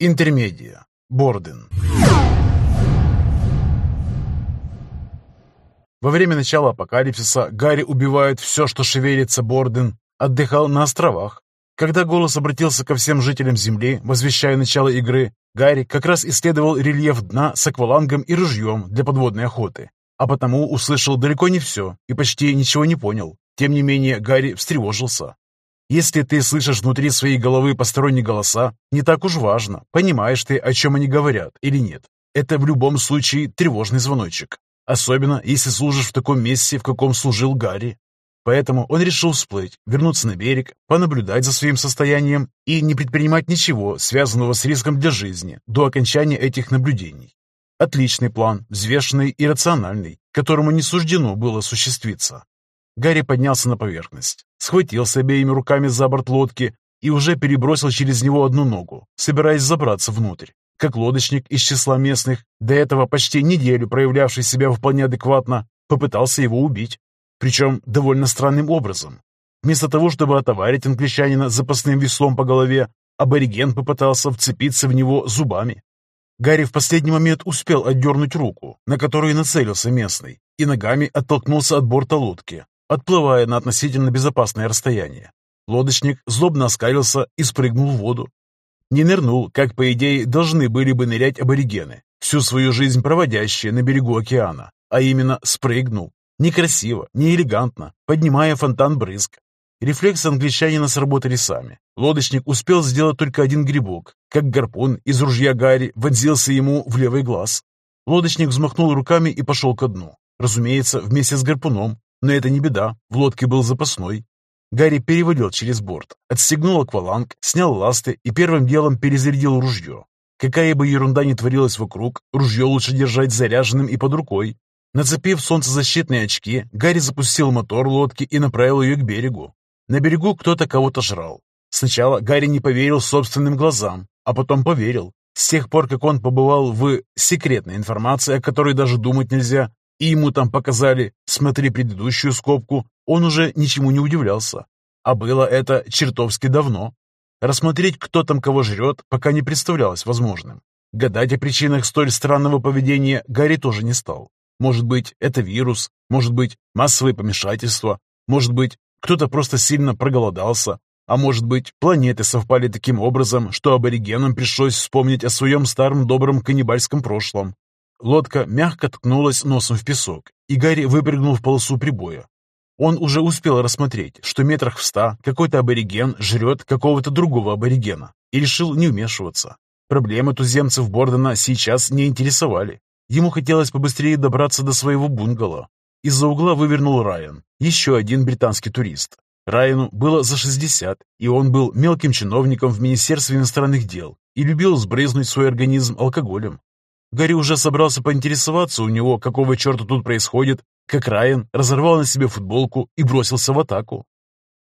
Интермедия. Борден. Во время начала апокалипсиса Гарри убивает все, что шевелится Борден, отдыхал на островах. Когда голос обратился ко всем жителям Земли, возвещая начало игры, Гарри как раз исследовал рельеф дна с аквалангом и ружьем для подводной охоты, а потому услышал далеко не все и почти ничего не понял. Тем не менее, Гарри встревожился. Если ты слышишь внутри своей головы посторонние голоса, не так уж важно, понимаешь ты, о чем они говорят или нет. Это в любом случае тревожный звоночек. Особенно, если служишь в таком месте, в каком служил Гарри. Поэтому он решил всплыть, вернуться на берег, понаблюдать за своим состоянием и не предпринимать ничего, связанного с риском для жизни, до окончания этих наблюдений. Отличный план, взвешенный и рациональный, которому не суждено было осуществиться. Гарри поднялся на поверхность, схватился обеими руками за борт лодки и уже перебросил через него одну ногу, собираясь забраться внутрь. Как лодочник из числа местных, до этого почти неделю проявлявший себя вполне адекватно, попытался его убить. Причем довольно странным образом. Вместо того, чтобы отоварить англичанина запасным веслом по голове, абориген попытался вцепиться в него зубами. Гарри в последний момент успел отдернуть руку, на которую нацелился местный, и ногами оттолкнулся от борта лодки, отплывая на относительно безопасное расстояние. Лодочник злобно оскалился и спрыгнул в воду. Не нырнул, как, по идее, должны были бы нырять аборигены, всю свою жизнь проводящие на берегу океана, а именно спрыгнул. Некрасиво, не элегантно, поднимая фонтан брызг. Рефлексы англичанина сработали сами. Лодочник успел сделать только один грибок, как гарпун из ружья Гарри вонзился ему в левый глаз. Лодочник взмахнул руками и пошел ко дну. Разумеется, вместе с гарпуном, но это не беда, в лодке был запасной. Гарри перевалил через борт, отстегнул акваланг, снял ласты и первым делом перезарядил ружье. Какая бы ерунда ни творилась вокруг, ружье лучше держать заряженным и под рукой. Нацепив солнцезащитные очки, Гарри запустил мотор лодки и направил ее к берегу. На берегу кто-то кого-то жрал. Сначала Гарри не поверил собственным глазам, а потом поверил. С тех пор, как он побывал в секретной информации, о которой даже думать нельзя, и ему там показали «смотри предыдущую скобку», он уже ничему не удивлялся. А было это чертовски давно. Рассмотреть, кто там кого жрет, пока не представлялось возможным. Гадать о причинах столь странного поведения Гарри тоже не стал. Может быть, это вирус, может быть, массовое помешательство, может быть, кто-то просто сильно проголодался, а может быть, планеты совпали таким образом, что аборигенам пришлось вспомнить о своем старом добром каннибальском прошлом, Лодка мягко ткнулась носом в песок, и Гарри выпрыгнул в полосу прибоя. Он уже успел рассмотреть, что метрах в ста какой-то абориген жрет какого-то другого аборигена, и решил не вмешиваться. Проблемы туземцев Бордена сейчас не интересовали. Ему хотелось побыстрее добраться до своего бунгало. Из-за угла вывернул Райан, еще один британский турист. Райану было за 60, и он был мелким чиновником в Министерстве иностранных дел и любил сбрызнуть свой организм алкоголем. Гарри уже собрался поинтересоваться у него, какого черта тут происходит, как Райан разорвал на себе футболку и бросился в атаку.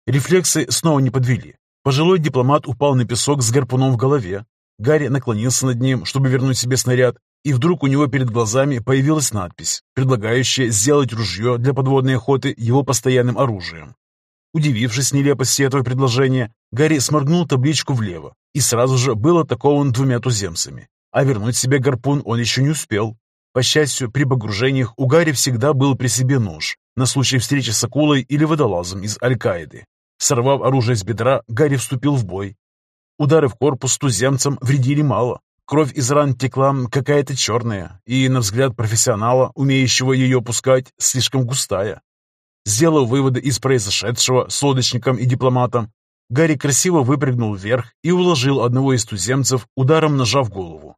Рефлексы снова не подвели. Пожилой дипломат упал на песок с гарпуном в голове. Гарри наклонился над ним, чтобы вернуть себе снаряд, и вдруг у него перед глазами появилась надпись, предлагающая сделать ружье для подводной охоты его постоянным оружием. Удивившись нелепости этого предложения, Гарри сморгнул табличку влево и сразу же был атакован двумя туземцами. А вернуть себе гарпун он еще не успел. По счастью, при погружениях у Гарри всегда был при себе нож, на случай встречи с акулой или водолазом из Аль-Каиды. Сорвав оружие с бедра, Гарри вступил в бой. Удары в корпус туземцам вредили мало. Кровь из ран текла какая-то черная, и, на взгляд профессионала, умеющего ее пускать, слишком густая. Сделав выводы из произошедшего с лодочником и дипломатом, Гарри красиво выпрыгнул вверх и уложил одного из туземцев ударом ножа в голову.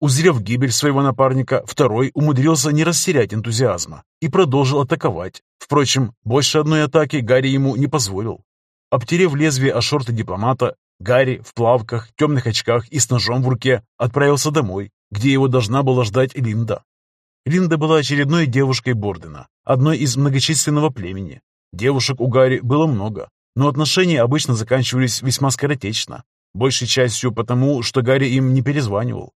Узрев гибель своего напарника, второй умудрился не растерять энтузиазма и продолжил атаковать. Впрочем, больше одной атаки Гарри ему не позволил. Обтерев лезвие о шорты дипломата, Гарри в плавках, темных очках и с ножом в руке отправился домой, где его должна была ждать Линда. Линда была очередной девушкой Бордена, одной из многочисленного племени. Девушек у Гарри было много, но отношения обычно заканчивались весьма скоротечно, большей частью потому, что Гарри им не перезванивал.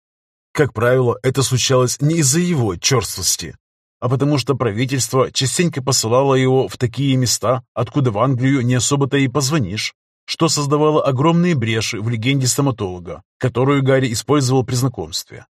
Как правило, это случалось не из-за его черствости, а потому что правительство частенько посылало его в такие места, откуда в Англию не особо-то и позвонишь. что создавало огромные бреши в легенде стоматолога, которую Гарри использовал при знакомстве.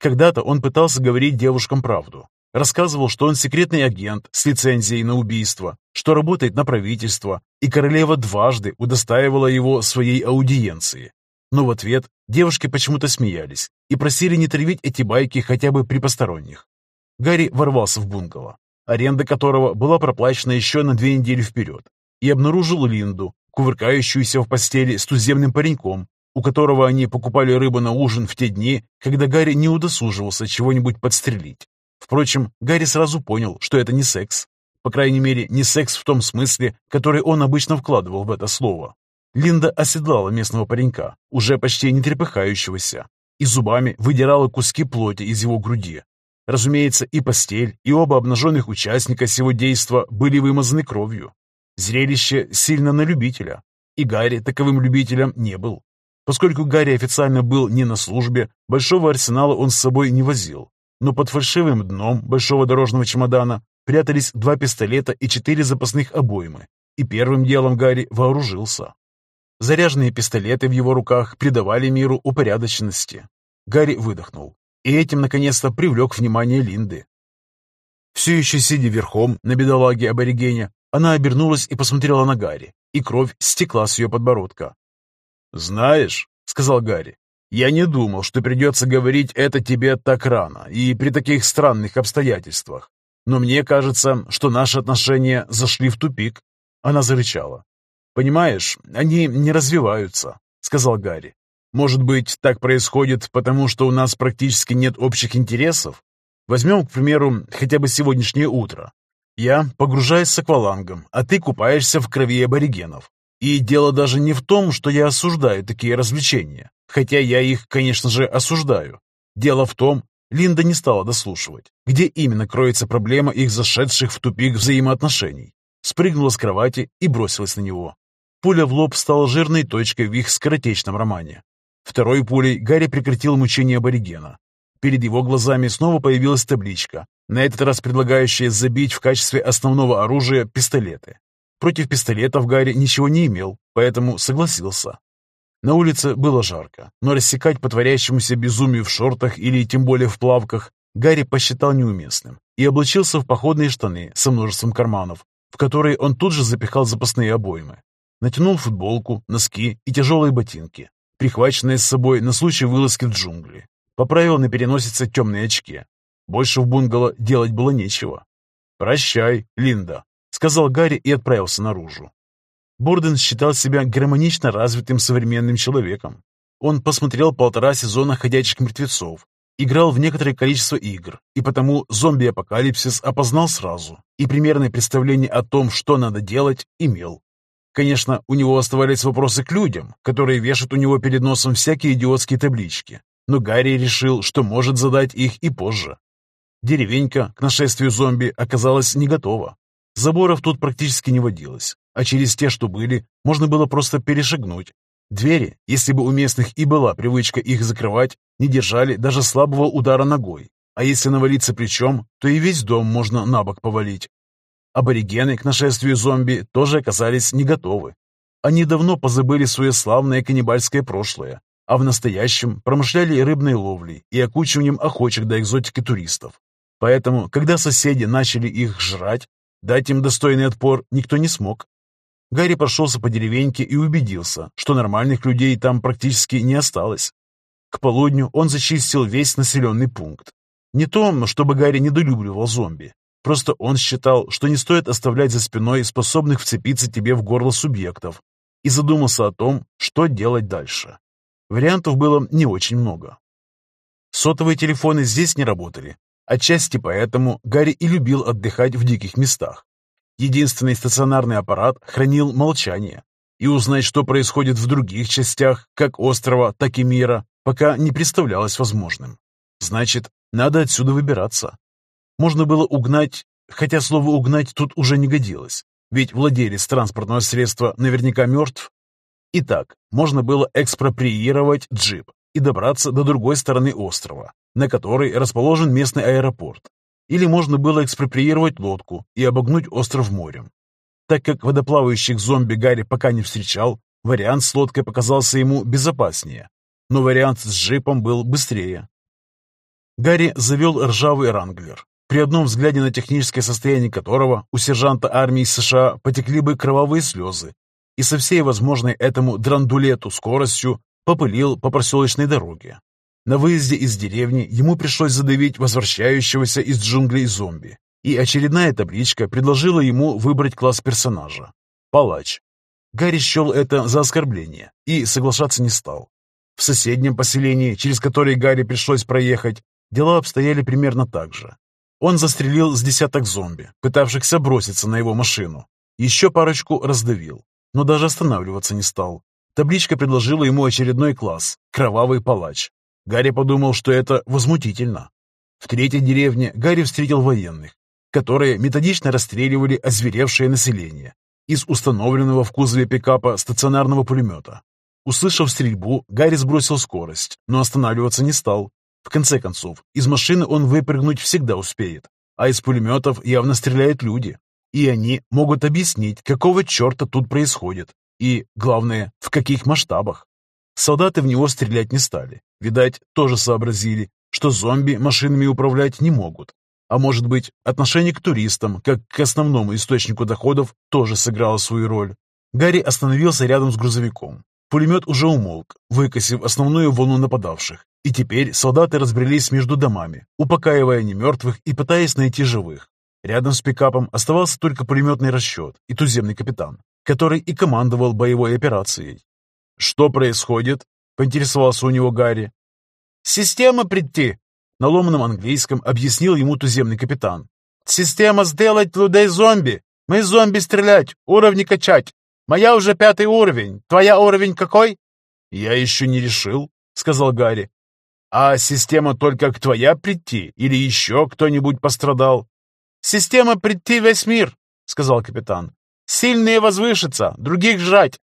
Когда-то он пытался говорить девушкам правду. Рассказывал, что он секретный агент с лицензией на убийство, что работает на правительство, и королева дважды удостаивала его своей аудиенции. Но в ответ девушки почему-то смеялись и просили не травить эти байки хотя бы при посторонних. Гарри ворвался в бунгало, аренда которого была проплачена еще на две недели вперед, и обнаружил Линду, кувыркающуюся в постели с туземным пареньком, у которого они покупали рыбу на ужин в те дни, когда Гарри не удосуживался чего-нибудь подстрелить. Впрочем, Гарри сразу понял, что это не секс. По крайней мере, не секс в том смысле, который он обычно вкладывал в это слово. Линда оседлала местного паренька, уже почти не трепыхающегося, и зубами выдирала куски плоти из его груди. Разумеется, и постель, и оба обнаженных участника сего действа были вымазаны кровью. Зрелище сильно на любителя, и Гарри таковым любителем не был. Поскольку Гарри официально был не на службе, большого арсенала он с собой не возил. Но под фальшивым дном большого дорожного чемодана прятались два пистолета и четыре запасных обоймы. И первым делом Гарри вооружился. Заряженные пистолеты в его руках придавали миру упорядоченности. Гарри выдохнул. И этим, наконец-то, привлек внимание Линды. Все еще сидя верхом на бедолаге аборигене, она обернулась и посмотрела на Гарри, и кровь стекла с ее подбородка. «Знаешь», — сказал Гарри, — «я не думал, что придется говорить это тебе так рано и при таких странных обстоятельствах. Но мне кажется, что наши отношения зашли в тупик». Она зарычала. «Понимаешь, они не развиваются», — сказал Гарри. «Может быть, так происходит, потому что у нас практически нет общих интересов? Возьмем, к примеру, хотя бы сегодняшнее утро. Я погружаюсь с аквалангом, а ты купаешься в крови аборигенов. И дело даже не в том, что я осуждаю такие развлечения, хотя я их, конечно же, осуждаю. Дело в том, Линда не стала дослушивать, где именно кроется проблема их зашедших в тупик взаимоотношений. Спрыгнула с кровати и бросилась на него. Пуля в лоб стала жирной точкой в их скоротечном романе. Второй пулей Гарри прекратил мучение аборигена. Перед его глазами снова появилась табличка, на этот раз предлагающая забить в качестве основного оружия пистолеты. Против пистолетов Гарри ничего не имел, поэтому согласился. На улице было жарко, но рассекать по творящемуся безумию в шортах или тем более в плавках Гарри посчитал неуместным и облачился в походные штаны со множеством карманов, в которые он тут же запихал запасные обоймы. Натянул футболку, носки и тяжелые ботинки, прихваченные с собой на случай вылазки в джунгли. Поправил на переносице темные очки. Больше в бунгало делать было нечего. «Прощай, Линда», сказал Гарри и отправился наружу. Борден считал себя гармонично развитым современным человеком. Он посмотрел полтора сезона «Ходячих мертвецов», играл в некоторое количество игр, и потому зомби-апокалипсис опознал сразу, и примерное представление о том, что надо делать, имел. Конечно, у него оставались вопросы к людям, которые вешают у него перед носом всякие идиотские таблички, но Гарри решил, что может задать их и позже. Деревенька к нашествию зомби оказалась не готова. Заборов тут практически не водилось, а через те, что были, можно было просто перешагнуть. Двери, если бы у местных и была привычка их закрывать, не держали даже слабого удара ногой, а если навалиться плечом, то и весь дом можно на бок повалить. Аборигены к нашествию зомби тоже оказались не готовы. Они давно позабыли свое славное каннибальское прошлое, а в настоящем промышляли рыбной ловлей и окучиванием охочих до экзотики туристов. Поэтому, когда соседи начали их жрать, Дать им достойный отпор никто не смог. Гарри прошелся по деревеньке и убедился, что нормальных людей там практически не осталось. К полудню он зачистил весь населенный пункт. Не то, чтобы Гарри недолюбливал зомби. Просто он считал, что не стоит оставлять за спиной способных вцепиться тебе в горло субъектов, и задумался о том, что делать дальше. Вариантов было не очень много. Сотовые телефоны здесь не работали, Отчасти поэтому Гарри и любил отдыхать в диких местах. Единственный стационарный аппарат хранил молчание, и узнать, что происходит в других частях, как острова, так и мира, пока не представлялось возможным. Значит, надо отсюда выбираться. Можно было угнать, хотя слово «угнать» тут уже не годилось, ведь владелец транспортного средства наверняка мертв. Итак, можно было экспроприировать джип и добраться до другой стороны острова, на которой расположен местный аэропорт. Или можно было экспроприировать лодку и обогнуть остров морем. Так как водоплавающих зомби Гарри пока не встречал, Вариант с лодкой показался ему безопаснее, но вариант с джипом был быстрее. Гарри завел ржавый ранглер, при одном взгляде на техническое состояние которого у сержанта армии США потекли бы кровавые слезы, и со всей возможной этому драндулету скоростью попылил по проселочной дороге. На выезде из деревни ему пришлось задавить возвращающегося из джунглей зомби, и очередная табличка предложила ему выбрать класс персонажа – палач. Гарри счел это за оскорбление и соглашаться не стал. В соседнем поселении, через которое Гарри пришлось проехать, дела обстояли примерно так же. Он застрелил с десяток зомби, пытавшихся броситься на его машину. Еще парочку раздавил, но даже останавливаться не стал. Табличка предложила ему очередной класс – кровавый палач. Гарри подумал, что это возмутительно. В третьей деревне Гарри встретил военных, которые методично расстреливали озверевшее население из установленного в кузове пикапа стационарного пулемета. Услышав стрельбу, Гарри сбросил скорость, но останавливаться не стал. В конце концов, из машины он выпрыгнуть всегда успеет, а из пулеметов явно стреляют люди. И они могут объяснить, какого черта тут происходит, и, главное, в каких масштабах. Солдаты в него стрелять не стали. Видать, тоже сообразили, что зомби машинами управлять не могут. А может быть, отношение к туристам, как к основному источнику доходов, тоже сыграло свою роль. Гарри остановился рядом с грузовиком. Пулемет уже умолк, выкосив основную волну нападавших, и теперь солдаты разбрелись между домами, упокаивая немертвых и пытаясь найти живых. Рядом с пикапом оставался только пулеметный расчет и туземный капитан, который и командовал боевой операцией. «Что происходит?» — поинтересовался у него Гарри. «Система прийти!» — на ломаном английском объяснил ему туземный капитан. «Система сделать людей зомби! Мы зомби стрелять, уровни качать! Моя уже пятый уровень. Твоя уровень какой?» «Я еще не решил», — сказал Гарри. «А система только к твоя прийти? Или еще кто-нибудь пострадал?» «Система прийти весь мир», — сказал капитан. «Сильные возвышиться, других жрать».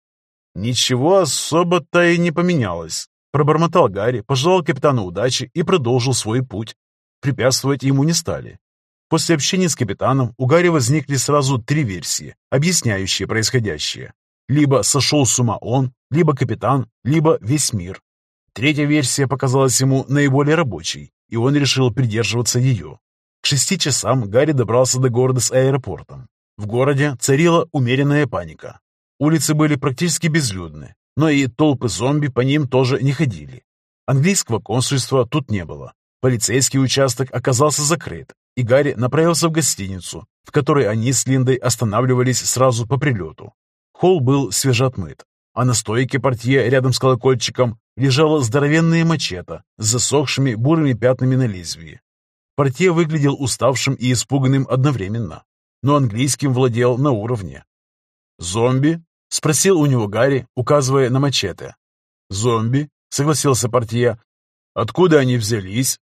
«Ничего особо-то и не поменялось», — пробормотал Гарри, пожелал капитану удачи и продолжил свой путь. Препятствовать ему не стали. После общения с капитаном у Гарри возникли сразу три версии, объясняющие происходящее. Либо сошел с ума он, либо капитан, либо весь мир. Третья версия показалась ему наиболее рабочей, и он решил придерживаться ее. К шести часам Гарри добрался до города с аэропортом. В городе царила умеренная паника. Улицы были практически безлюдны, но и толпы зомби по ним тоже не ходили. Английского консульства тут не было. Полицейский участок оказался закрыт, и Гарри направился в гостиницу, в которой они с Линдой останавливались сразу по прилету. Холл был свежеотмыт, а на стойке портье рядом с колокольчиком лежала здоровенная мачете с засохшими бурыми пятнами на лезвии. Портье выглядел уставшим и испуганным одновременно, но английским владел на уровне. «Зомби?» — спросил у него Гарри, указывая на мачете. «Зомби?» — согласился портье. «Откуда они взялись?»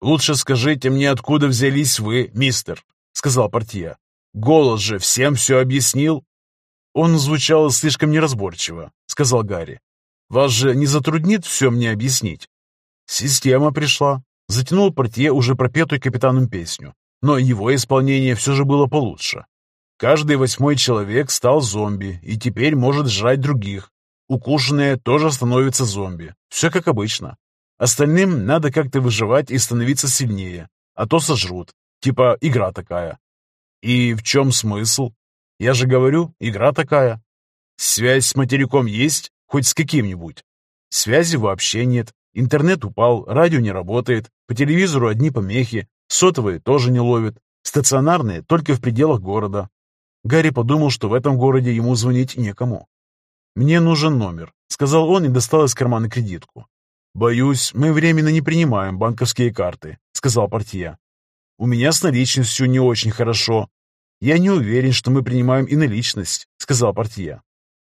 «Лучше скажите мне, откуда взялись вы, мистер», — сказал портье. «Голос же всем все объяснил». «Он звучал слишком неразборчиво», — сказал Гарри. «Вас же не затруднит все мне объяснить?» «Система пришла», — затянул портье уже пропетую капитаном песню, но его исполнение все же было получше. Каждый восьмой человек стал зомби и теперь может жрать других. Укушенные тоже становятся зомби. Все как обычно. Остальным надо как-то выживать и становиться сильнее, а то сожрут. Типа игра такая. И в чем смысл? Я же говорю, игра такая. Связь с материком есть? Хоть с каким-нибудь? Связи вообще нет. Интернет упал, радио не работает, по телевизору одни помехи, сотовые тоже не ловят, стационарные только в пределах города. Гарри подумал, что в этом городе ему звонить некому. «Мне нужен номер», — сказал он и достал из кармана кредитку. «Боюсь, мы временно не принимаем банковские карты», — сказал портье. «У меня с наличностью не очень хорошо». «Я не уверен, что мы принимаем и наличность», — сказал портье.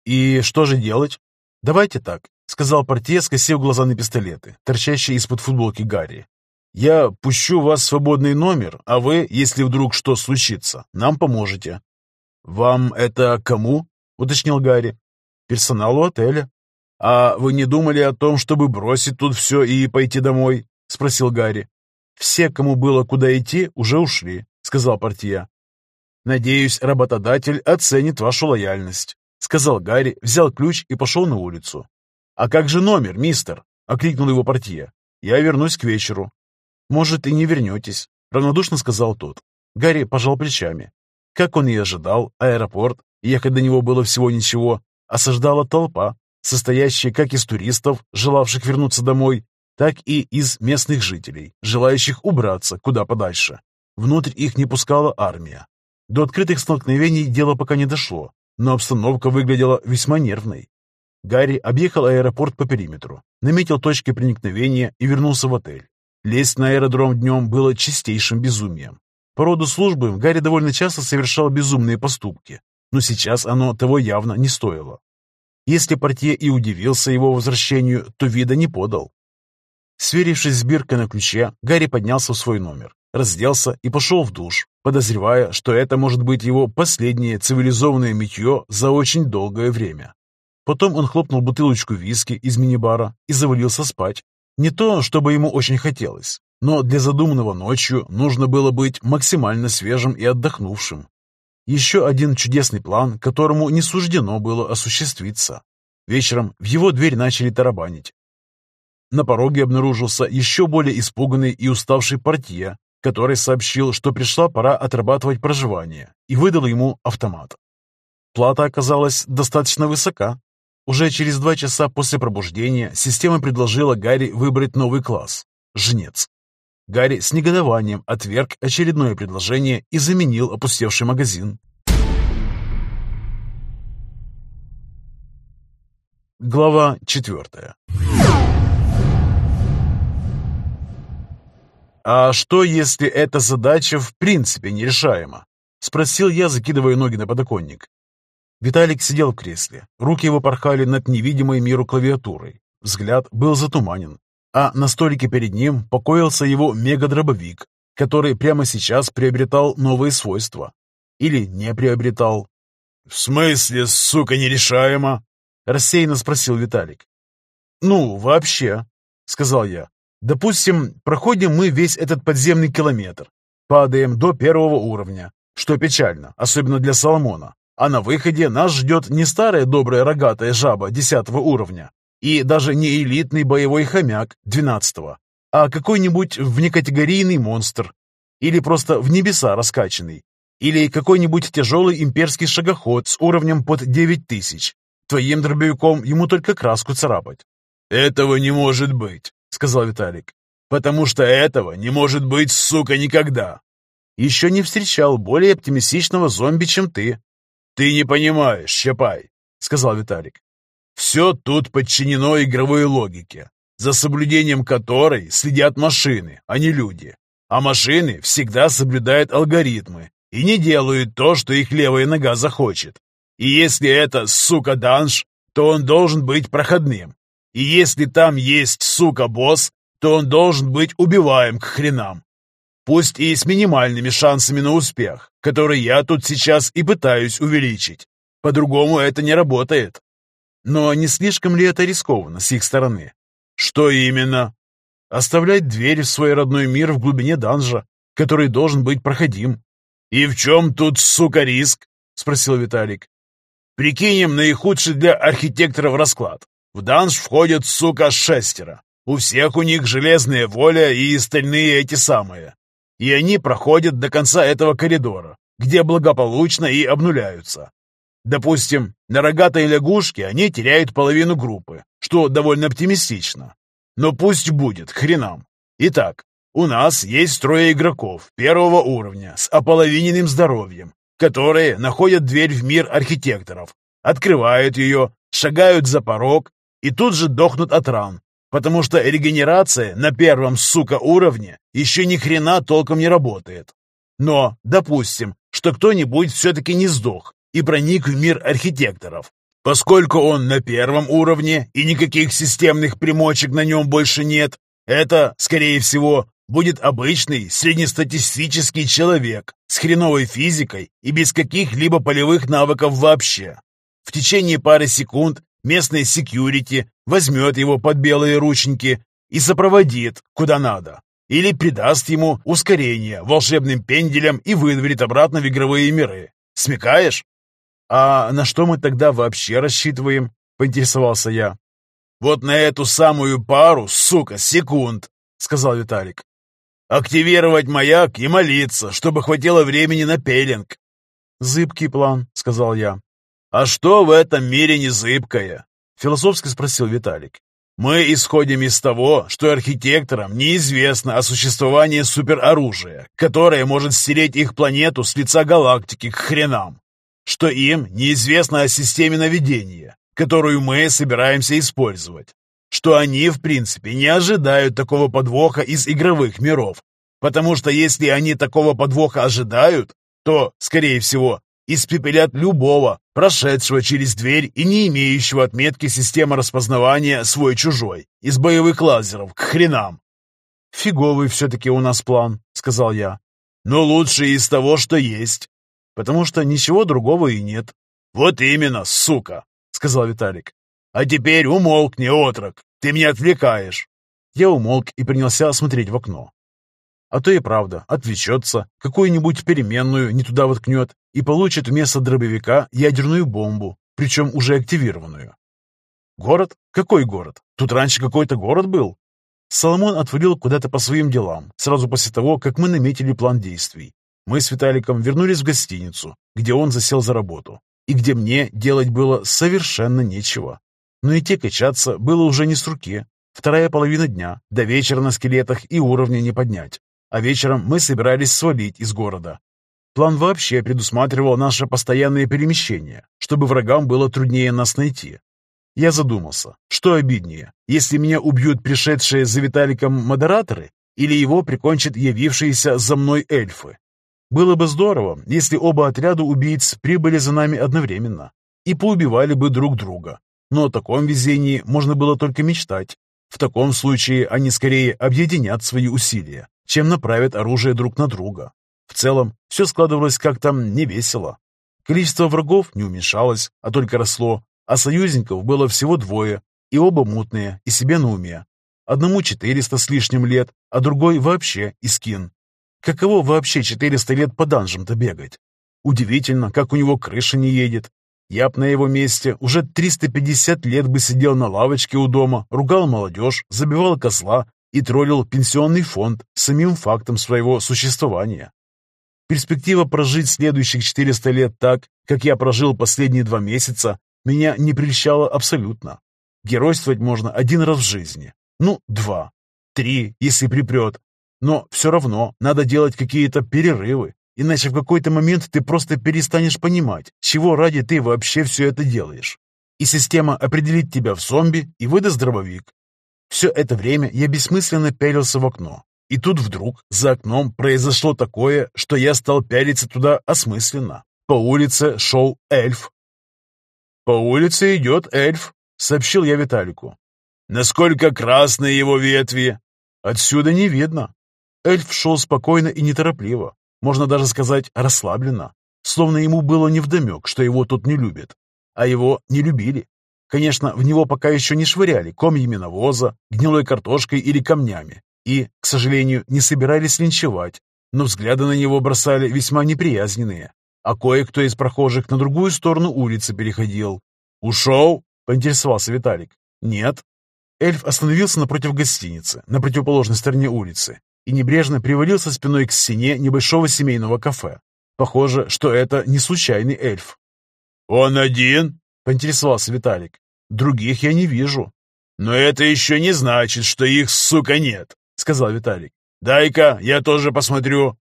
«И что же делать?» «Давайте так», — сказал портье, скосив глаза на пистолеты, торчащие из-под футболки Гарри. «Я пущу вас в свободный номер, а вы, если вдруг что случится, нам поможете». «Вам это кому?» — уточнил Гарри. «Персоналу отеля», «А вы не думали о том, чтобы бросить тут все и пойти домой?» — спросил Гарри. «Все, кому было куда идти, уже ушли», — сказал портье. «Надеюсь, работодатель оценит вашу лояльность». Сказал Гарри, взял ключ и пошел на улицу. «А как же номер, мистер?» — окликнул его портье. «Я вернусь к вечеру». «Может, и не вернетесь», — равнодушно сказал тот. Гарри пожал плечами. Как он и ожидал, аэропорт, ехать до него было всего ничего, осаждала толпа, состоящая как из туристов, желавших вернуться домой, так и из местных жителей, желающих убраться куда подальше. Внутрь их не пускала армия. До открытых столкновений дело пока не дошло, но обстановка выглядела весьма нервной. Гарри объехал аэропорт по периметру, наметил точки проникновения и вернулся в отель. Лезть на аэродром днем было чистейшим безумием. По роду службы Гарри довольно часто совершал безумные поступки, но сейчас оно того явно не стоило. Если портье и удивился его возвращению, то вида не подал. Сверившись с биркой на ключе, Гарри поднялся в свой номер, разделся и пошел в душ, подозревая, что это может быть его последнее цивилизованное мытье за очень долгое время. Потом он хлопнул бутылочку виски из мини-бара и завалился спать. Не то, чтобы ему очень хотелось, но для задуманного ночью нужно было быть максимально свежим и отдохнувшим. Еще один чудесный план, которому не суждено было осуществиться. Вечером в его дверь начали тарабанить. На пороге обнаружился еще более испуганный и уставший портье, который сообщил, что пришла пора отрабатывать проживание, и выдал ему автомат. Плата оказалась достаточно высока. Уже через два часа после пробуждения система предложила Гарри выбрать новый класс – «Жнец». Гарри с негодованием отверг очередное предложение и заменил опустевший магазин. Глава четвертая «А что, если эта задача в принципе нерешаема?» — спросил я, закидывая ноги на подоконник. Виталик сидел в кресле, руки его порхали над невидимой миру клавиатурой. Взгляд был затуманен, а на столике перед ним покоился его мегадробовик, который прямо сейчас приобретал новые свойства. Или не приобретал. «В смысле, сука, нерешаемо?» — рассеянно спросил Виталик. «Ну, вообще», — сказал я. Допустим, проходим мы весь этот подземный километр, падаем до первого уровня, что печально, особенно для Соломона. А на выходе нас ждет не старая добрая рогатая жаба десятого уровня и даже не элитный боевой хомяк двенадцатого, а какой-нибудь внекатегорийный монстр или просто в небеса раскачанный, или какой-нибудь тяжелый имперский шагоход с уровнем под девять тысяч. Твоим дробовиком ему только краску царапать. «Этого не может быть!» — сказал Виталик. «Потому что этого не может быть, сука, никогда!» «Еще не встречал более оптимистичного зомби, чем ты». «Ты не понимаешь, Чапай», — сказал Виталик. «Все тут подчинено игровой логике, за соблюдением которой следят машины, а не люди. А машины всегда соблюдают алгоритмы и не делают то, что их левая нога захочет. И если это, сука, данж, то он должен быть проходным, и если там есть, сука, босс, то он должен быть убиваем к хренам. Пусть и с минимальными шансами на успех, которые я тут сейчас и пытаюсь увеличить. По-другому это не работает. Но не слишком ли это рискованно с их стороны? Что именно? Оставлять дверь в свой родной мир в глубине данжа, который должен быть проходим. «И в чем тут, сука, риск?» — спросил Виталик. «Прикинем наихудший для архитекторов расклад. В данж входят, сука, шестеро. У всех у них железная воля и стальные эти самые. И они проходят до конца этого коридора, где благополучно и обнуляются. Допустим, на рогатой лягушке они теряют половину группы, что довольно оптимистично. Но пусть будет, хренам. Итак, у нас есть трое игроков первого уровня с ополовиненным здоровьем, которые находят дверь в мир архитекторов, открывают ее, шагают за порог и тут же дохнут от ран, потому что регенерация на первом, сука, уровне еще ни хрена толком не работает. Но, допустим, что кто-нибудь все-таки не сдох и проник в мир архитекторов. Поскольку он на первом уровне и никаких системных примочек на нем больше нет, это, скорее всего, будет обычный среднестатистический человек с хреновой физикой и без каких-либо полевых навыков вообще. В течение пары секунд местный секьюрити возьмет его под белые рученьки и сопроводит куда надо. Или придаст ему ускорение волшебным пенделем и выдворит обратно в игровые миры. Смекаешь? «А на что мы тогда вообще рассчитываем?» — поинтересовался я. «Вот на эту самую пару, сука, секунд!» — сказал Виталик. «Активировать маяк и молиться, чтобы хватило времени на пеленг». «Зыбкий план», — сказал я. «А что в этом мире не зыбкое?» — философски спросил Виталик. Мы исходим из того, что архитекторам неизвестно о существовании супероружия, которое может стереть их планету с лица галактики к хренам. Что им неизвестно о системе наведения, которую мы собираемся использовать. Что они, в принципе, не ожидают такого подвоха из игровых миров. Потому что если они такого подвоха ожидают, то, скорее всего, испепелят любого, прошедшего через дверь и не имеющего отметки системы распознавания свой-чужой из боевых лазеров к хренам. «Фиговый все-таки у нас план», — сказал я. «Но лучше из того, что есть». «Потому что ничего другого и нет». «Вот именно, сука», — сказал Виталик. «А теперь умолкни, отрок, ты меня отвлекаешь». Я умолк и принялся осмотреть в окно. А то и правда, отвлечется, какую-нибудь переменную не туда воткнет и получит вместо дробовика ядерную бомбу, причем уже активированную. Город? Какой город? Тут раньше какой-то город был? Соломон отвалил куда-то по своим делам, сразу после того, как мы наметили план действий. Мы с Виталиком вернулись в гостиницу, где он засел за работу, и где мне делать было совершенно нечего. Но идти качаться было уже не с руки. Вторая половина дня, до вечера на скелетах и уровня не поднять а вечером мы собирались свалить из города. План вообще предусматривал наше постоянное перемещение, чтобы врагам было труднее нас найти. Я задумался, что обиднее, если меня убьют пришедшие за Виталиком модераторы или его прикончат явившиеся за мной эльфы. Было бы здорово, если оба отряда убийц прибыли за нами одновременно и поубивали бы друг друга. Но о таком везении можно было только мечтать. В таком случае они скорее объединят свои усилия чем направят оружие друг на друга. В целом, все складывалось как-то невесело. Количество врагов не уменьшалось, а только росло, а союзников было всего двое, и оба мутные, и себе на уме. Одному 400 с лишним лет, а другой вообще искин. Каково вообще 400 лет по данжам-то бегать? Удивительно, как у него крыша не едет. Я б на его месте уже 350 лет бы сидел на лавочке у дома, ругал молодежь, забивал козла и троллил пенсионный фонд самим фактом своего существования. Перспектива прожить следующих 400 лет так, как я прожил последние два месяца, меня не прельщала абсолютно. Геройствовать можно один раз в жизни. Ну, два. Три, если припрет. Но все равно надо делать какие-то перерывы, иначе в какой-то момент ты просто перестанешь понимать, чего ради ты вообще все это делаешь. И система определит тебя в зомби и выдаст дробовик. Все это время я бессмысленно пялился в окно. И тут вдруг за окном произошло такое, что я стал пялиться туда осмысленно. По улице шел эльф. «По улице идет эльф», — сообщил я Виталику. «Насколько красные его ветви?» «Отсюда не видно». Эльф шел спокойно и неторопливо, можно даже сказать расслабленно, словно ему было невдомек, что его тут не любят. А его не любили. Конечно, в него пока еще не швыряли комьями навоза, гнилой картошкой или камнями, и, к сожалению, не собирались линчевать, но взгляды на него бросали весьма неприязненные. А кое-кто из прохожих на другую сторону улицы переходил. «Ушел?» — поинтересовался Виталик. «Нет». Эльф остановился напротив гостиницы, на противоположной стороне улицы, и небрежно привалился спиной к стене небольшого семейного кафе. Похоже, что это не случайный эльф. «Он один?» — поинтересовался Виталик. «Других я не вижу». «Но это еще не значит, что их, сука, нет», — сказал Виталик. «Дай-ка, я тоже посмотрю».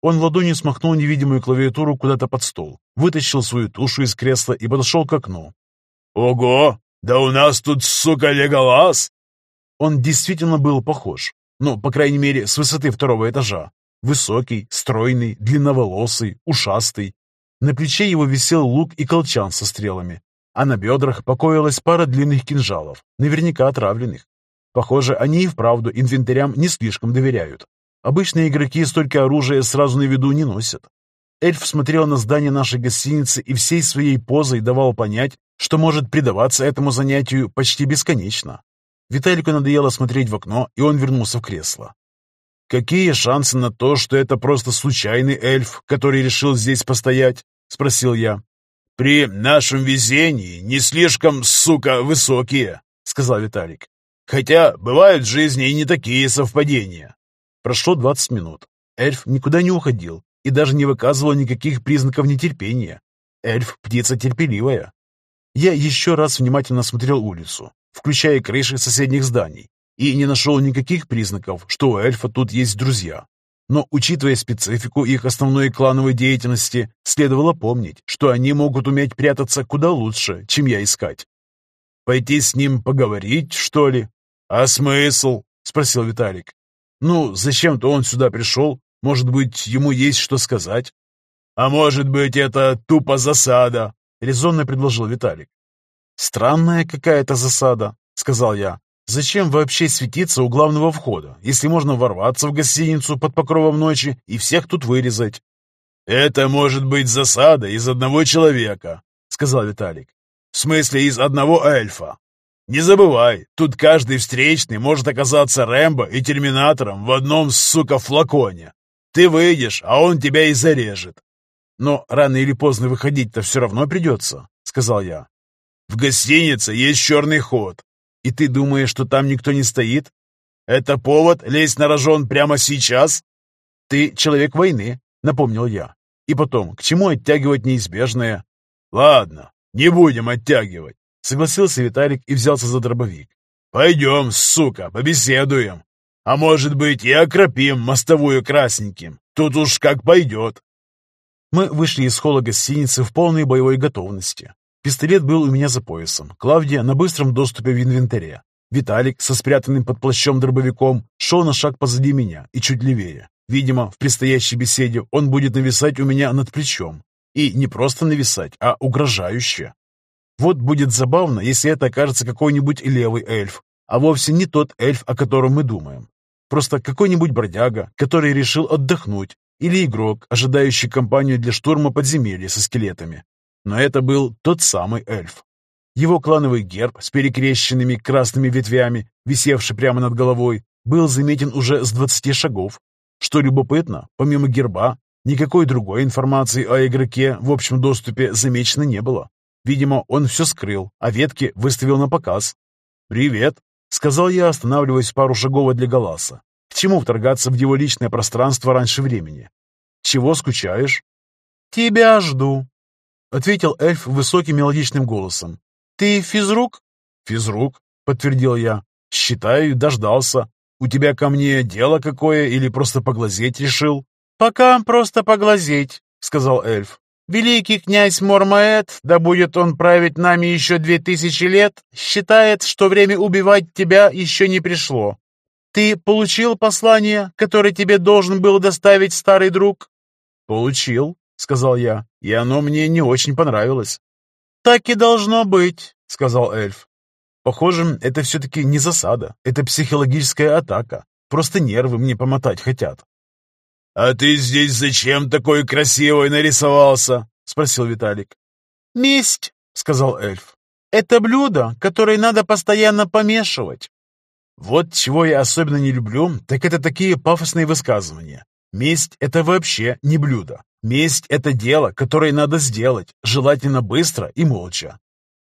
Он ладонью смахнул невидимую клавиатуру куда-то под стол, вытащил свою тушу из кресла и подошел к окну. «Ого! Да у нас тут, сука, Леголас!» Он действительно был похож, ну, по крайней мере, с высоты второго этажа. Высокий, стройный, длинноволосый, ушастый. На плече его висел лук и колчан со стрелами, а на бедрах покоилась пара длинных кинжалов, наверняка отравленных. Похоже, они и вправду инвентарям не слишком доверяют. Обычные игроки столько оружия сразу на виду не носят. Эльф смотрел на здание нашей гостиницы и всей своей позой давал понять, что может предаваться этому занятию почти бесконечно. Виталику надоело смотреть в окно, и он вернулся в кресло. «Какие шансы на то, что это просто случайный эльф, который решил здесь постоять?» — спросил я. «При нашем везении не слишком, сука, высокие», — сказал Виталик. «Хотя бывают в жизни и не такие совпадения». Прошло двадцать минут. Эльф никуда не уходил и даже не выказывал никаких признаков нетерпения. Эльф — птица терпеливая. Я еще раз внимательно смотрел улицу, включая крыши соседних зданий, и не нашел никаких признаков, что у эльфа тут есть друзья. Но, учитывая специфику их основной клановой деятельности, следовало помнить, что они могут уметь прятаться куда лучше, чем я искать. «Пойти с ним поговорить, что ли?» «А смысл?» — спросил Виталик. «Ну, зачем-то он сюда пришел. Может быть, ему есть что сказать?» «А может быть, это тупо засада?» — резонно предложил Виталик. «Странная какая-то засада», — сказал я. Зачем вообще светиться у главного входа, если можно ворваться в гостиницу под покровом ночи и всех тут вырезать? «Это может быть засада из одного человека», — сказал Виталик. «В смысле, из одного эльфа. Не забывай, тут каждый встречный может оказаться Рэмбо и Терминатором в одном, сука, флаконе. Ты выйдешь, а он тебя и зарежет». «Но рано или поздно выходить-то все равно придется», — сказал я. «В гостинице есть черный ход. И ты думаешь, что там никто не стоит? Это повод лезть на рожон прямо сейчас? Ты человек войны, напомнил я. И потом, к чему оттягивать неизбежное? Ладно, не будем оттягивать, согласился Виталик и взялся за дробовик. Пойдем, сука, побеседуем. А может быть и окропим мостовую красненьким. Тут уж как пойдет. Мы вышли из холла гостиницы в полной боевой готовности. Пистолет был у меня за поясом, Клавдия на быстром доступе в инвентаре. Виталик со спрятанным под плащом дробовиком шел на шаг позади меня и чуть левее. Видимо, в предстоящей беседе он будет нависать у меня над плечом. И не просто нависать, а угрожающе. Вот будет забавно, если это окажется какой-нибудь левый эльф, а вовсе не тот эльф, о котором мы думаем. Просто какой-нибудь бродяга, который решил отдохнуть, или игрок, ожидающий компанию для штурма подземелья со скелетами. Но это был тот самый эльф. Его клановый герб с перекрещенными красными ветвями, висевший прямо над головой, был заметен уже с двадцати шагов. Что любопытно, помимо герба, никакой другой информации о игроке в общем доступе замечено не было. Видимо, он все скрыл, а ветки выставил на показ. «Привет», — сказал я, останавливаясь пару шагов для Галаса. К чему вторгаться в его личное пространство раньше времени? «Чего скучаешь?» «Тебя жду», — ответил эльф высоким мелодичным голосом. «Ты физрук?» «Физрук», — подтвердил я. «Считаю, дождался. У тебя ко мне дело какое или просто поглазеть решил?» «Пока просто поглазеть», — сказал эльф. «Великий князь Мормаэт, да будет он править нами еще две тысячи лет, считает, что время убивать тебя еще не пришло. Ты получил послание, которое тебе должен был доставить старый друг?» «Получил», — сказал я, — и оно мне не очень понравилось. «Так и должно быть», — сказал эльф. «Похоже, это все-таки не засада, это психологическая атака. Просто нервы мне помотать хотят». «А ты здесь зачем такой красивый нарисовался?» — спросил Виталик. «Месть», — сказал эльф. «Это блюдо, которое надо постоянно помешивать». Вот чего я особенно не люблю, так это такие пафосные высказывания. Месть — это вообще не блюдо. Месть — это дело, которое надо сделать, желательно быстро и молча.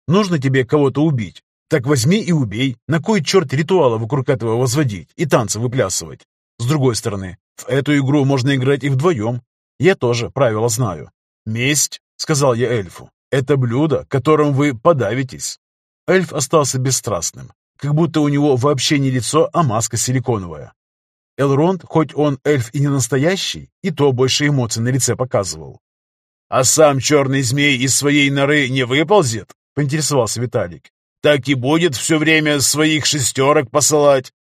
Нужно тебе кого-то убить? Так возьми и убей. На кой черт ритуала вокруг этого возводить и танцы выплясывать? С другой стороны, в эту игру можно играть и вдвоем. Я тоже правила знаю. Месть, сказал я эльфу, это блюдо, которым вы подавитесь. Эльф остался бесстрастным, как будто у него вообще не лицо, а маска силиконовая. Элронд, хоть он эльф и не настоящий, и то больше эмоций на лице показывал. «А сам черный змей из своей норы не выползет?» — поинтересовался Виталик. «Так и будет все время своих шестерок посылать».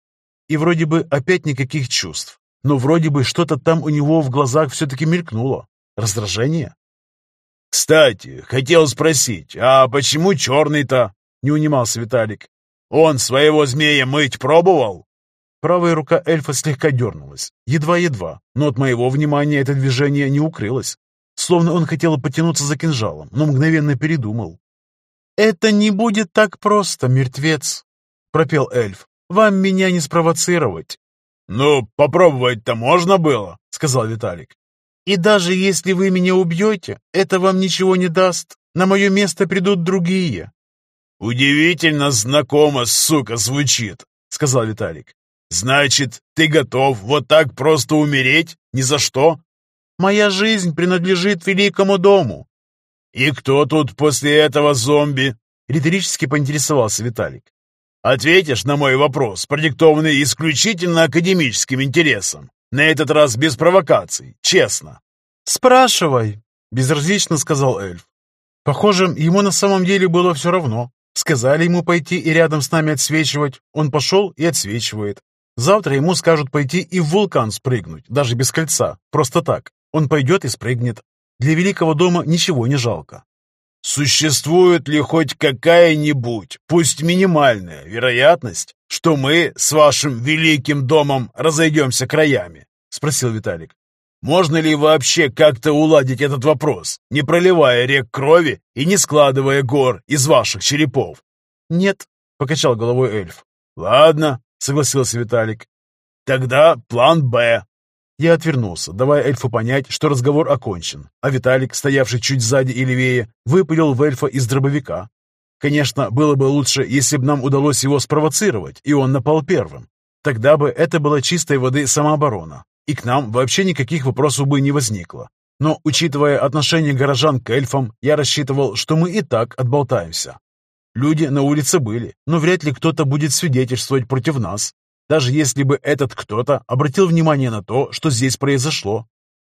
И вроде бы опять никаких чувств, но вроде бы что-то там у него в глазах все-таки мелькнуло. Раздражение? «Кстати, хотел спросить, а почему черный-то?» — не унимался Виталик. «Он своего змея мыть пробовал?» Правая рука эльфа слегка дернулась, едва-едва, но от моего внимания это движение не укрылось. Словно он хотел потянуться за кинжалом, но мгновенно передумал. «Это не будет так просто, мертвец», — пропел эльф. «Вам меня не спровоцировать». «Ну, попробовать-то можно было», — сказал Виталик. «И даже если вы меня убьете, это вам ничего не даст», На мое место придут другие». «Удивительно знакомо, сука, звучит», — сказал Виталик. «Значит, ты готов вот так просто умереть? Ни за что?» «Моя жизнь принадлежит великому дому». «И кто тут после этого зомби?» — риторически поинтересовался Виталик. «Ответишь на мой вопрос, продиктованный исключительно академическим интересом. На этот раз без провокаций, честно». «Спрашивай», — безразлично сказал эльф. Похоже, ему на самом деле было все равно. Сказали ему пойти и рядом с нами отсвечивать. Он пошел и отсвечивает. Завтра ему скажут пойти и в вулкан спрыгнуть, даже без кольца, просто так. Он пойдет и спрыгнет. Для великого дома ничего не жалко. Существует ли хоть какая-нибудь, пусть минимальная, вероятность, что мы с вашим великим домом разойдемся краями? Спросил Виталик. Можно ли вообще как-то уладить этот вопрос, не проливая рек крови и не складывая гор из ваших черепов? Нет, покачал головой эльф. Ладно, согласился Виталик. Тогда план «Б». Я отвернулся, давая эльфу понять, что разговор окончен, а Виталик, стоявший чуть сзади и левее, выпалил в эльфа из дробовика. Конечно, было бы лучше, если бы нам удалось его спровоцировать, и он напал первым. Тогда бы это была чистой воды самооборона, и к нам вообще никаких вопросов бы не возникло. Но, учитывая отношение горожан к эльфам, я рассчитывал, что мы и так отболтаемся. Люди на улице были, но вряд ли кто-то будет свидетельствовать против нас, даже если бы этот кто-то обратил внимание на то, что здесь произошло.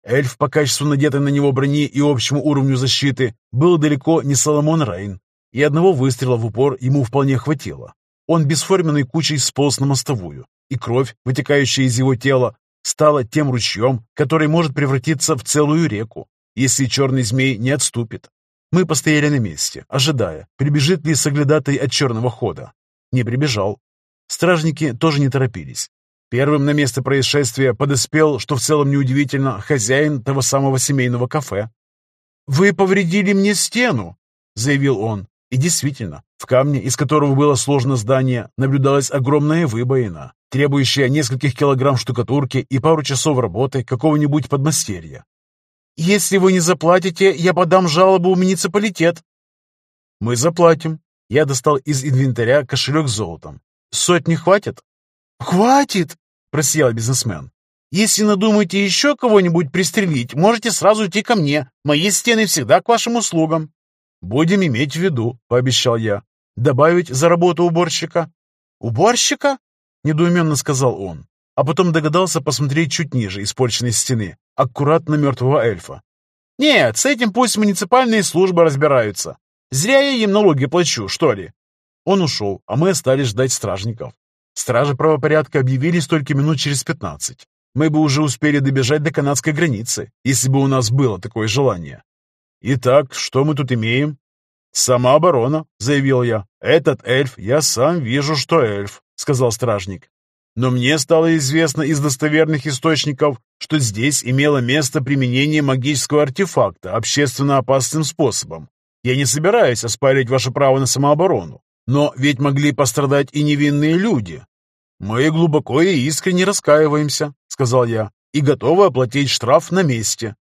Эльф по качеству надетой на него брони и общему уровню защиты был далеко не Соломон Рейн, и одного выстрела в упор ему вполне хватило. Он бесформенной кучей сполз на мостовую, и кровь, вытекающая из его тела, стала тем ручьем, который может превратиться в целую реку, если черный змей не отступит. Мы постояли на месте, ожидая, прибежит ли соглядатай от черного хода. Не прибежал. Стражники тоже не торопились. Первым на место происшествия подоспел, что в целом неудивительно, хозяин того самого семейного кафе. «Вы повредили мне стену», — заявил он. И действительно, в камне, из которого было сложно здание, наблюдалась огромная выбоина, требующая нескольких килограмм штукатурки и пару часов работы какого-нибудь подмастерья. «Если вы не заплатите, я подам жалобу в муниципалитет». «Мы заплатим». Я достал из инвентаря кошелек с золотом. «Сотни хватит?» «Хватит!» – просиял бизнесмен. «Если надумаете еще кого-нибудь пристрелить, можете сразу идти ко мне. Мои стены всегда к вашим услугам». «Будем иметь в виду», — пообещал я. «Добавить за работу уборщика?» «Уборщика?» — недоуменно сказал он, а потом догадался посмотреть чуть ниже испорченной стены, аккуратно мертвого эльфа. «Нет, с этим пусть муниципальные службы разбираются. Зря я им налоги плачу, что ли?» Он ушел, а мы остались ждать стражников. Стражи правопорядка объявились только минут через пятнадцать. Мы бы уже успели добежать до канадской границы, если бы у нас было такое желание. «Итак, что мы тут имеем?» «Самооборона», — заявил я. «Этот эльф, я сам вижу, что эльф», — сказал стражник. «Но мне стало известно из достоверных источников, что здесь имело место применение магического артефакта общественно опасным способом. Я не собираюсь оспаривать ваше право на самооборону, но ведь могли пострадать и невинные люди». «Мы глубоко и искренне раскаиваемся», — сказал я, «и готовы оплатить штраф на месте».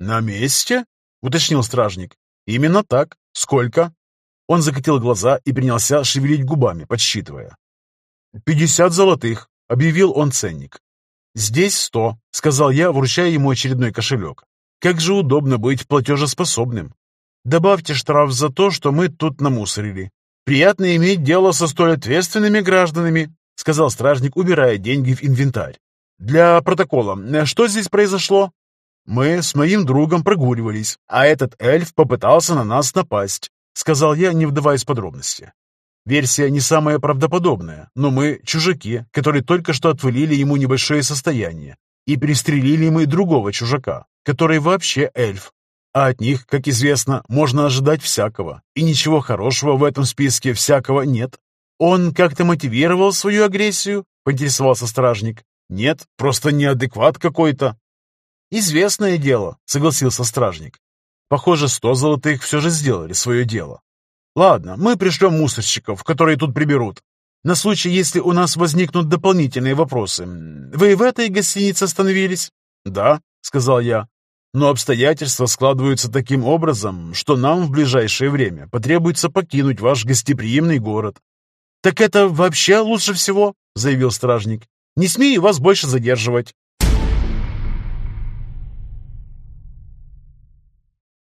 «На месте?» — уточнил стражник. «Именно так. Сколько?» Он закатил глаза и принялся шевелить губами, подсчитывая. «Пятьдесят золотых», — объявил он ценник. «Здесь сто», — сказал я, вручая ему очередной кошелек. «Как же удобно быть платежеспособным. Добавьте штраф за то, что мы тут намусорили. Приятно иметь дело со столь ответственными гражданами», — сказал стражник, убирая деньги в инвентарь. «Для протокола, что здесь произошло?» Мы с моим другом прогуливались, а этот эльф попытался на нас напасть, сказал я, не вдаваясь в подробности. Версия не самая правдоподобная, но мы чужаки, которые только что отвалили ему небольшое состояние, и пристрелили мы другого чужака, который вообще эльф. А от них, как известно, можно ожидать всякого, и ничего хорошего в этом списке всякого нет. Он как-то мотивировал свою агрессию, поинтересовался стражник. Нет, просто неадекват какой-то, «Известное дело», — согласился стражник. «Похоже, сто золотых все же сделали свое дело. Ладно, мы пришлем мусорщиков, которые тут приберут. На случай, если у нас возникнут дополнительные вопросы. Вы в этой гостинице остановились?» «Да», — сказал я. Но обстоятельства складываются таким образом, что нам в ближайшее время потребуется покинуть ваш гостеприимный город. «Так это вообще лучше всего», — заявил стражник. «Не смею вас больше задерживать.